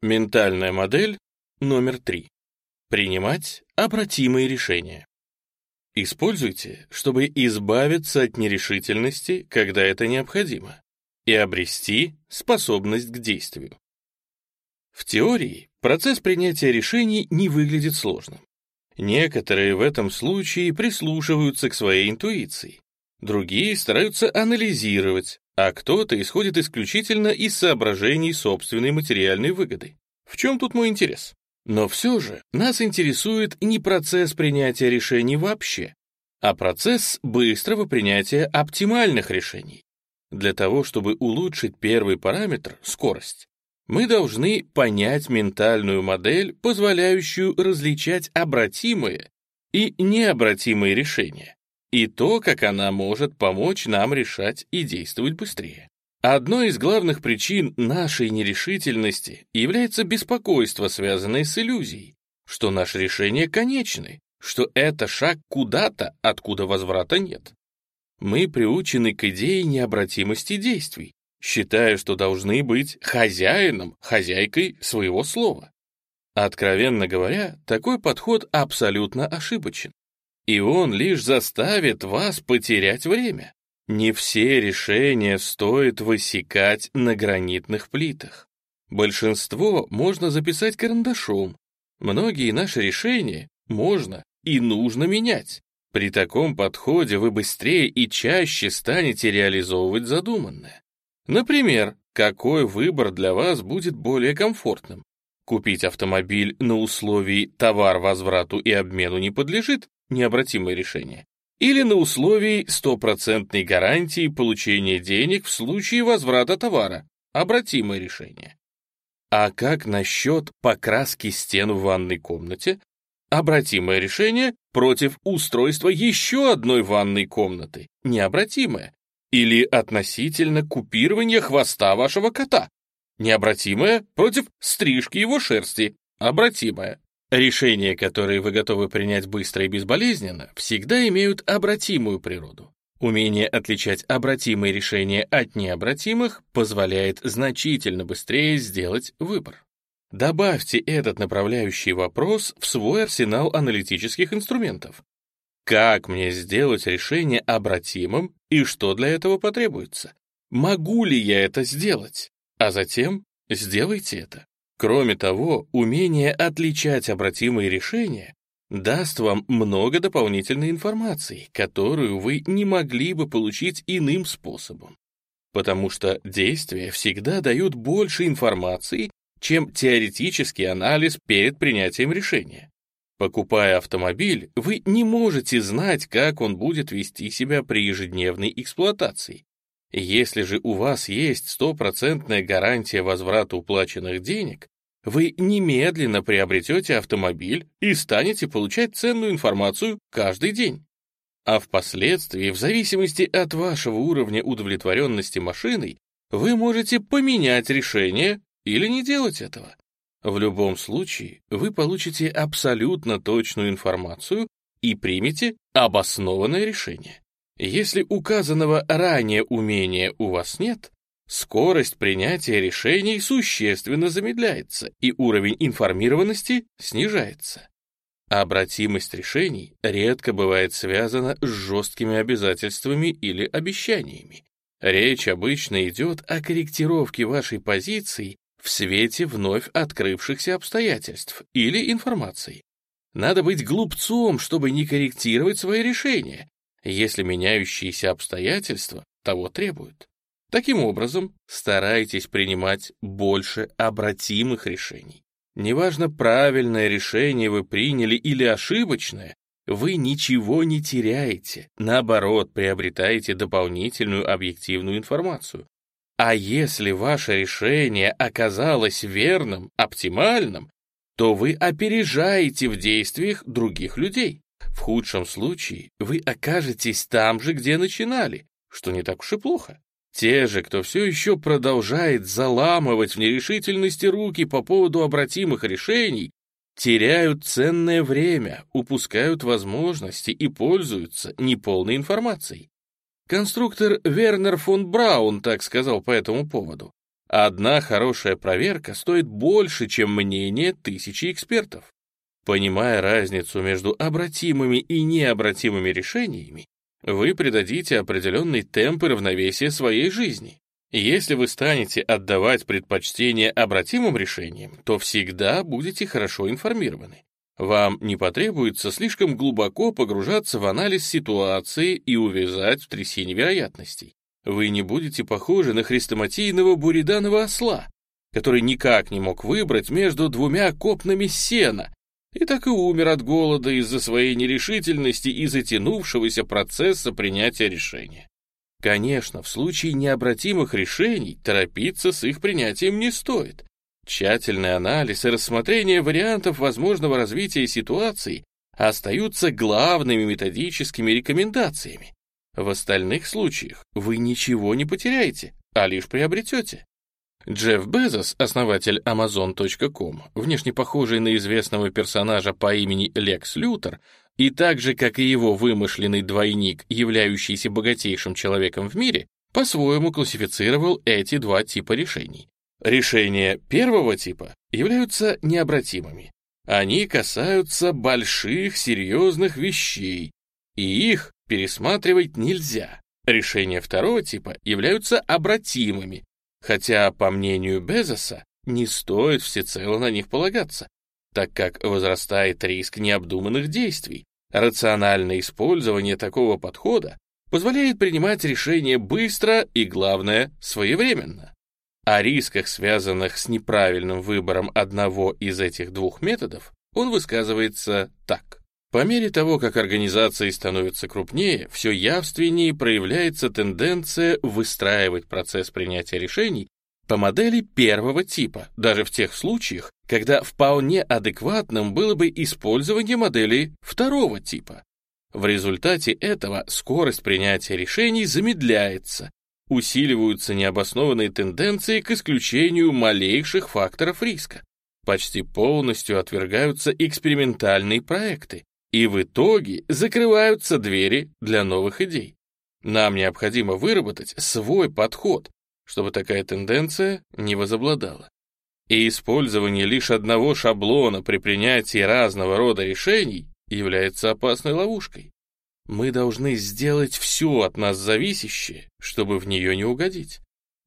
Ментальная модель номер три. Принимать обратимые решения. Используйте, чтобы избавиться от нерешительности, когда это необходимо, и обрести способность к действию. В теории процесс принятия решений не выглядит сложным. Некоторые в этом случае прислушиваются к своей интуиции, другие стараются анализировать, а кто-то исходит исключительно из соображений собственной материальной выгоды. В чем тут мой интерес? Но все же нас интересует не процесс принятия решений вообще, а процесс быстрого принятия оптимальных решений. Для того, чтобы улучшить первый параметр — скорость, мы должны понять ментальную модель, позволяющую различать обратимые и необратимые решения, и то, как она может помочь нам решать и действовать быстрее. Одной из главных причин нашей нерешительности является беспокойство, связанное с иллюзией, что наши решения конечны, что это шаг куда-то, откуда возврата нет. Мы приучены к идее необратимости действий, считая, что должны быть хозяином, хозяйкой своего слова. Откровенно говоря, такой подход абсолютно ошибочен. И он лишь заставит вас потерять время. Не все решения стоит высекать на гранитных плитах. Большинство можно записать карандашом. Многие наши решения можно и нужно менять. При таком подходе вы быстрее и чаще станете реализовывать задуманное. Например, какой выбор для вас будет более комфортным? Купить автомобиль на условии «товар возврату и обмену не подлежит» — необратимое решение. Или на условии стопроцентной гарантии получения денег в случае возврата товара — обратимое решение. А как насчет покраски стен в ванной комнате? Обратимое решение против устройства еще одной ванной комнаты. Необратимое. Или относительно купирования хвоста вашего кота. Необратимое против стрижки его шерсти. Обратимое. Решения, которые вы готовы принять быстро и безболезненно, всегда имеют обратимую природу. Умение отличать обратимые решения от необратимых позволяет значительно быстрее сделать выбор. Добавьте этот направляющий вопрос в свой арсенал аналитических инструментов. Как мне сделать решение обратимым и что для этого потребуется? Могу ли я это сделать? А затем сделайте это. Кроме того, умение отличать обратимые решения даст вам много дополнительной информации, которую вы не могли бы получить иным способом. Потому что действия всегда дают больше информации, чем теоретический анализ перед принятием решения. Покупая автомобиль, вы не можете знать, как он будет вести себя при ежедневной эксплуатации. Если же у вас есть стопроцентная гарантия возврата уплаченных денег, вы немедленно приобретете автомобиль и станете получать ценную информацию каждый день. А впоследствии, в зависимости от вашего уровня удовлетворенности машиной, вы можете поменять решение или не делать этого. В любом случае, вы получите абсолютно точную информацию и примете обоснованное решение. Если указанного ранее умения у вас нет, скорость принятия решений существенно замедляется и уровень информированности снижается. Обратимость решений редко бывает связана с жесткими обязательствами или обещаниями. Речь обычно идет о корректировке вашей позиции в свете вновь открывшихся обстоятельств или информации. Надо быть глупцом, чтобы не корректировать свои решения, если меняющиеся обстоятельства того требуют. Таким образом, старайтесь принимать больше обратимых решений. Неважно, правильное решение вы приняли или ошибочное, вы ничего не теряете, наоборот, приобретаете дополнительную объективную информацию, а если ваше решение оказалось верным, оптимальным, то вы опережаете в действиях других людей. В худшем случае вы окажетесь там же, где начинали, что не так уж и плохо. Те же, кто все еще продолжает заламывать в нерешительности руки по поводу обратимых решений, теряют ценное время, упускают возможности и пользуются неполной информацией. Конструктор Вернер фон Браун так сказал по этому поводу. Одна хорошая проверка стоит больше, чем мнение тысячи экспертов. Понимая разницу между обратимыми и необратимыми решениями, вы придадите определенный темп и равновесие своей жизни. Если вы станете отдавать предпочтение обратимым решениям, то всегда будете хорошо информированы. Вам не потребуется слишком глубоко погружаться в анализ ситуации и увязать в трясине вероятностей. Вы не будете похожи на хрестоматийного буриданова осла, который никак не мог выбрать между двумя копнами сена, и так и умер от голода из-за своей нерешительности и затянувшегося процесса принятия решения. Конечно, в случае необратимых решений торопиться с их принятием не стоит. Тщательный анализ и рассмотрение вариантов возможного развития ситуации остаются главными методическими рекомендациями. В остальных случаях вы ничего не потеряете, а лишь приобретете. Джефф Безос, основатель Amazon.com, внешне похожий на известного персонажа по имени Лекс Лютер, и так же, как и его вымышленный двойник, являющийся богатейшим человеком в мире, по-своему классифицировал эти два типа решений. Решения первого типа являются необратимыми. Они касаются больших, серьезных вещей, и их пересматривать нельзя. Решения второго типа являются обратимыми, хотя, по мнению Безоса, не стоит всецело на них полагаться, так как возрастает риск необдуманных действий. Рациональное использование такого подхода позволяет принимать решения быстро и, главное, своевременно. О рисках, связанных с неправильным выбором одного из этих двух методов, он высказывается так. По мере того, как организации становятся крупнее, все явственнее проявляется тенденция выстраивать процесс принятия решений по модели первого типа, даже в тех случаях, когда вполне адекватным было бы использование модели второго типа. В результате этого скорость принятия решений замедляется, усиливаются необоснованные тенденции к исключению малейших факторов риска, почти полностью отвергаются экспериментальные проекты, и в итоге закрываются двери для новых идей. Нам необходимо выработать свой подход, чтобы такая тенденция не возобладала. И использование лишь одного шаблона при принятии разного рода решений является опасной ловушкой. Мы должны сделать все от нас зависящее, чтобы в нее не угодить,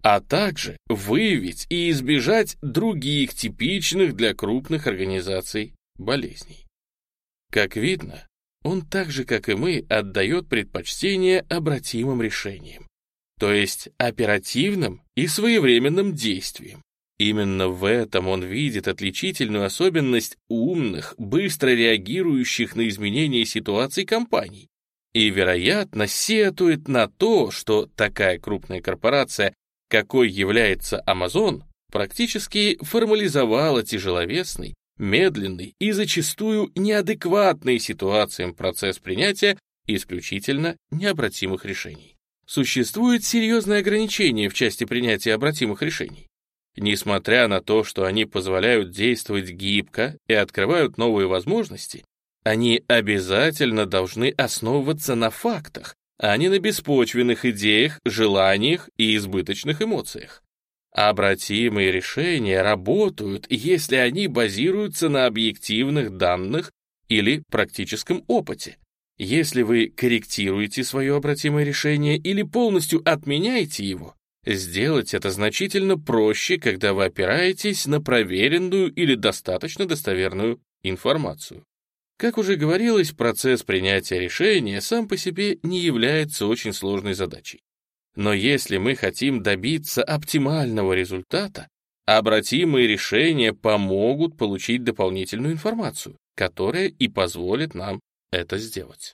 а также выявить и избежать других типичных для крупных организаций болезней. Как видно, он так же, как и мы, отдает предпочтение обратимым решениям, то есть оперативным и своевременным действиям. Именно в этом он видит отличительную особенность умных, быстро реагирующих на изменения ситуаций компаний. И, вероятно, сетует на то, что такая крупная корпорация, какой является Amazon, практически формализовала тяжеловесный медленный и зачастую неадекватный ситуациям процесс принятия исключительно необратимых решений. Существует серьезное ограничение в части принятия обратимых решений. Несмотря на то, что они позволяют действовать гибко и открывают новые возможности, они обязательно должны основываться на фактах, а не на беспочвенных идеях, желаниях и избыточных эмоциях. Обратимые решения работают, если они базируются на объективных данных или практическом опыте. Если вы корректируете свое обратимое решение или полностью отменяете его, сделать это значительно проще, когда вы опираетесь на проверенную или достаточно достоверную информацию. Как уже говорилось, процесс принятия решения сам по себе не является очень сложной задачей. Но если мы хотим добиться оптимального результата, обратимые решения помогут получить дополнительную информацию, которая и позволит нам это сделать.